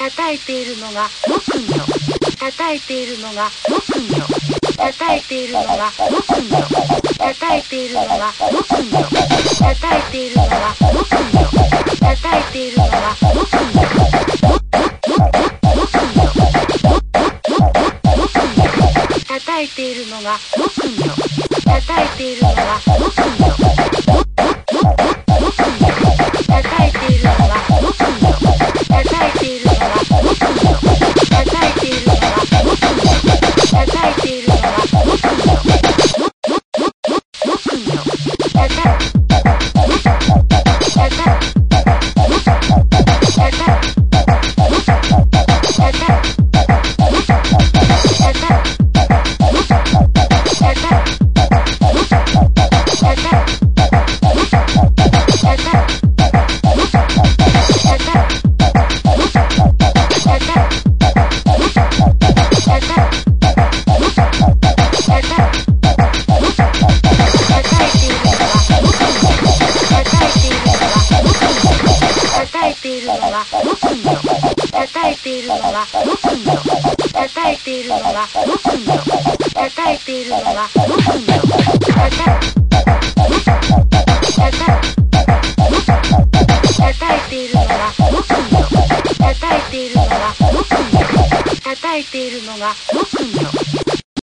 叩いているのが木魚叩いているのが木魚叩いているのが木魚叩いているのが木魚叩いているのが木魚叩いているのが木魚叩いているのが木魚叩いているのが木魚 Thank you. はロくん叩いているのはロく叩いているのはロく叩いているのはロく叩いているのはロく叩いているのはロく叩いているのはロく